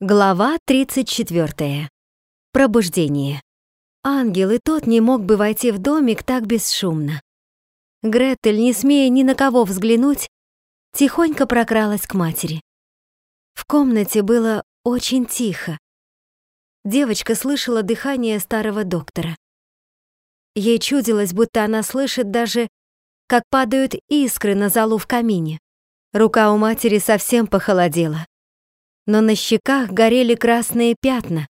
Глава 34. Пробуждение. Ангел и тот не мог бы войти в домик так бесшумно. Гретель, не смея ни на кого взглянуть, тихонько прокралась к матери. В комнате было очень тихо. Девочка слышала дыхание старого доктора. Ей чудилось, будто она слышит даже, как падают искры на залу в камине. Рука у матери совсем похолодела но на щеках горели красные пятна,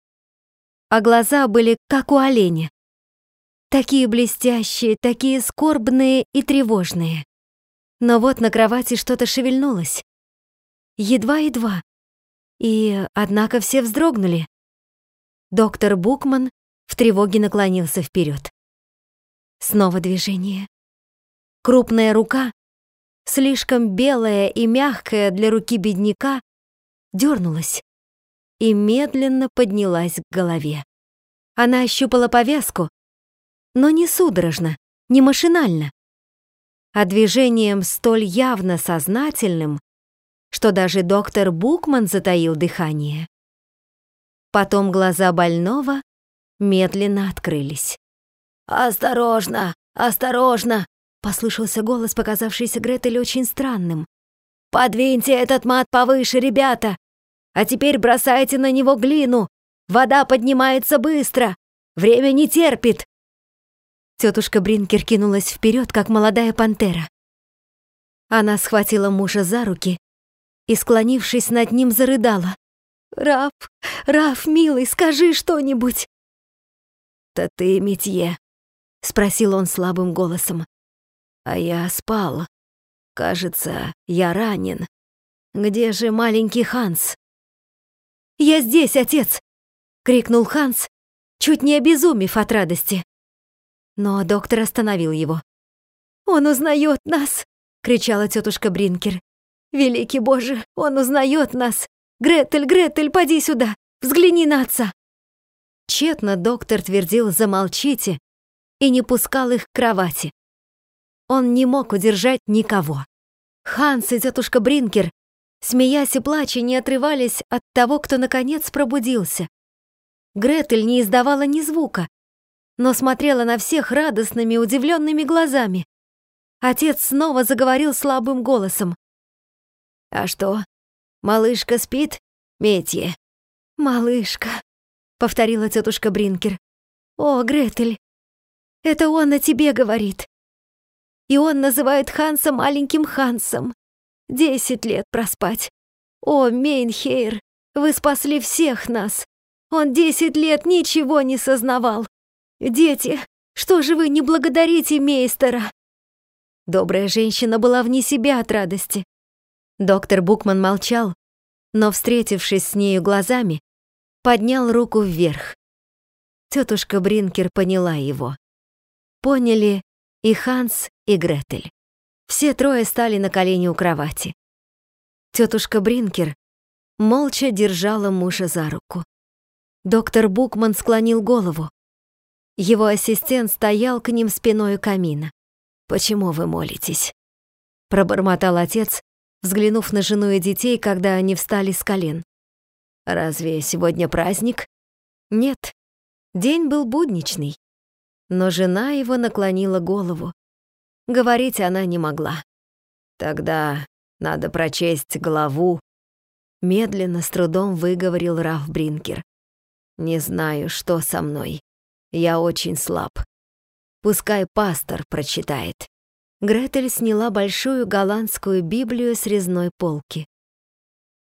а глаза были как у оленя. Такие блестящие, такие скорбные и тревожные. Но вот на кровати что-то шевельнулось. Едва-едва. И, однако, все вздрогнули. Доктор Букман в тревоге наклонился вперед. Снова движение. Крупная рука, слишком белая и мягкая для руки бедняка, дернулась и медленно поднялась к голове. Она ощупала повязку, но не судорожно, не машинально, а движением столь явно сознательным, что даже доктор Букман затаил дыхание. Потом глаза больного медленно открылись. «Осторожно! Осторожно!» — послышался голос, показавшийся Гретель очень странным. «Подвиньте этот мат повыше, ребята! А теперь бросайте на него глину! Вода поднимается быстро! Время не терпит!» Тетушка Бринкер кинулась вперед, как молодая пантера. Она схватила мужа за руки и, склонившись над ним, зарыдала. «Раф, Раф, милый, скажи что-нибудь!» «Да ты, Метье?» — спросил он слабым голосом. «А я спал. Кажется, я ранен. Где же маленький Ханс?» «Я здесь, отец!» — крикнул Ханс, чуть не обезумев от радости. Но доктор остановил его. «Он узнает нас!» — кричала тетушка Бринкер. «Великий Боже, он узнает нас! Гретель, Гретель, поди сюда! Взгляни на отца!» Тщетно доктор твердил «замолчите» и не пускал их к кровати. Он не мог удержать никого. Ханс и тетушка Бринкер смеясь и плача, не отрывались от того, кто наконец пробудился. Гретель не издавала ни звука, но смотрела на всех радостными, удивленными глазами. Отец снова заговорил слабым голосом. «А что, малышка спит, Метье?» «Малышка», — повторила тетушка Бринкер. «О, Гретель, это он о тебе говорит. И он называет Ханса маленьким Хансом. Десять лет проспать. О, Мейнхейр, вы спасли всех нас. Он десять лет ничего не сознавал. Дети, что же вы не благодарите мейстера?» Добрая женщина была вне себя от радости. Доктор Букман молчал, но, встретившись с нею глазами, поднял руку вверх. Тетушка Бринкер поняла его. Поняли и Ханс, и Гретель. Все трое стали на колени у кровати. Тетушка Бринкер молча держала мужа за руку. Доктор Букман склонил голову. Его ассистент стоял к ним спиной у камина. «Почему вы молитесь?» Пробормотал отец, взглянув на жену и детей, когда они встали с колен. «Разве сегодня праздник?» «Нет, день был будничный». Но жена его наклонила голову. Говорить она не могла. «Тогда надо прочесть главу», — медленно, с трудом выговорил Раф Бринкер. «Не знаю, что со мной. Я очень слаб. Пускай пастор прочитает». Гретель сняла большую голландскую Библию с резной полки.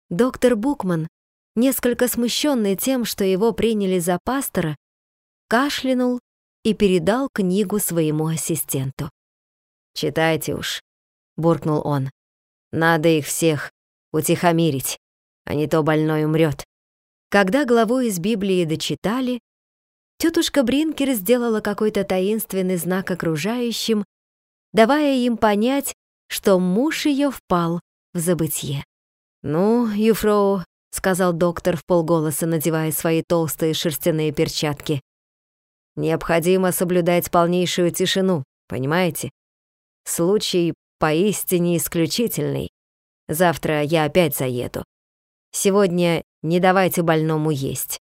Доктор Букман, несколько смущенный тем, что его приняли за пастора, кашлянул и передал книгу своему ассистенту. «Читайте уж», — буркнул он. «Надо их всех утихомирить, а не то больной умрет». Когда главу из Библии дочитали, тетушка Бринкер сделала какой-то таинственный знак окружающим, давая им понять, что муж ее впал в забытье. «Ну, Юфроу», — сказал доктор в полголоса, надевая свои толстые шерстяные перчатки, «необходимо соблюдать полнейшую тишину, понимаете? Случай поистине исключительный. Завтра я опять заеду. Сегодня не давайте больному есть».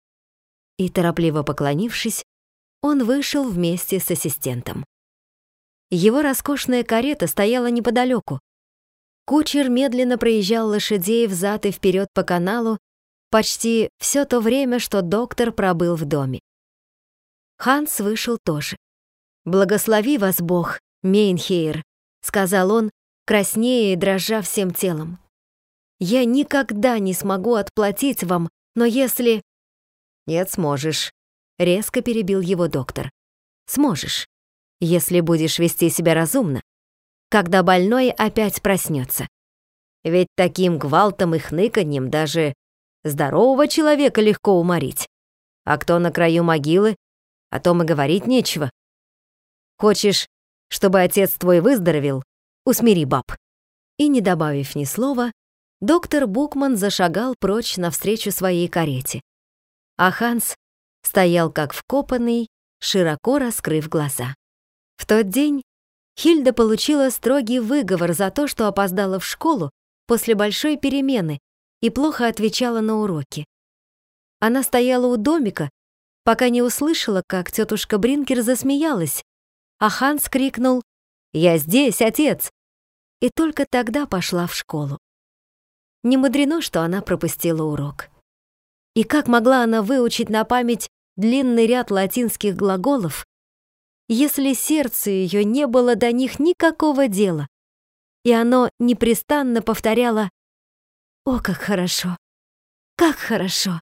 И, торопливо поклонившись, он вышел вместе с ассистентом. Его роскошная карета стояла неподалеку. Кучер медленно проезжал лошадей взад и вперед по каналу почти все то время, что доктор пробыл в доме. Ханс вышел тоже. «Благослови вас Бог, Мейнхейр», — сказал он, краснея и дрожа всем телом. «Я никогда не смогу отплатить вам, но если...» «Нет, сможешь», — резко перебил его доктор. «Сможешь, если будешь вести себя разумно, когда больной опять проснется. Ведь таким гвалтом и хныканьем даже здорового человека легко уморить. А кто на краю могилы, о том и говорить нечего. Хочешь, чтобы отец твой выздоровел? Усмири баб». И, не добавив ни слова, доктор Букман зашагал прочь навстречу своей карете. А Ханс стоял как вкопанный, широко раскрыв глаза. В тот день Хильда получила строгий выговор за то, что опоздала в школу после большой перемены и плохо отвечала на уроки. Она стояла у домика, пока не услышала, как тетушка Бринкер засмеялась, а Ханс крикнул «Я здесь, отец!» и только тогда пошла в школу. Не мудрено, что она пропустила урок. И как могла она выучить на память длинный ряд латинских глаголов, если сердце ее не было до них никакого дела, и оно непрестанно повторяло «О, как хорошо! Как хорошо!»